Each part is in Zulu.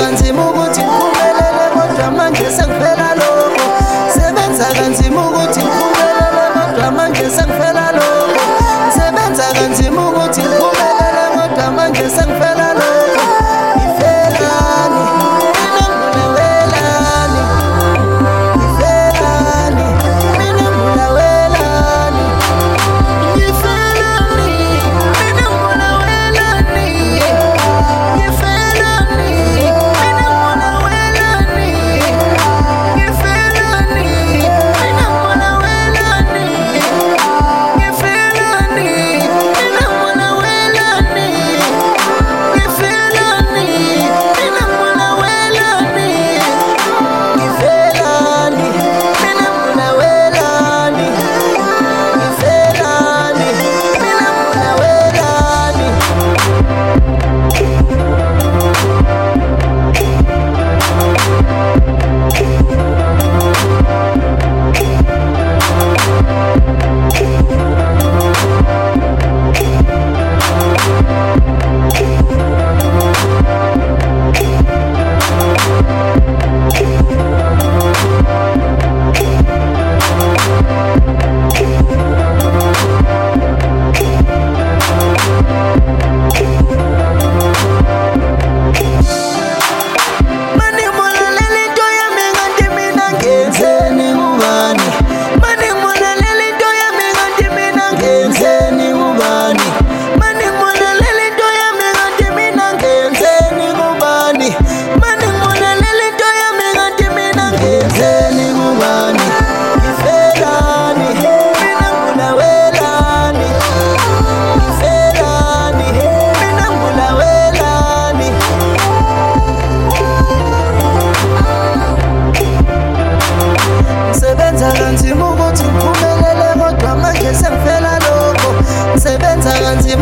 nzima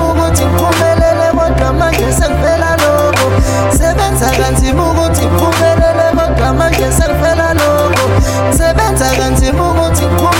kanzima ukuthi ngiphumelele kodwa manje sengivela lokho. Sebenza kanzima ukuthi ngiphumelele kodwa manje sengivela lokho. Sebenza kanzima ukuthi ngiphumelele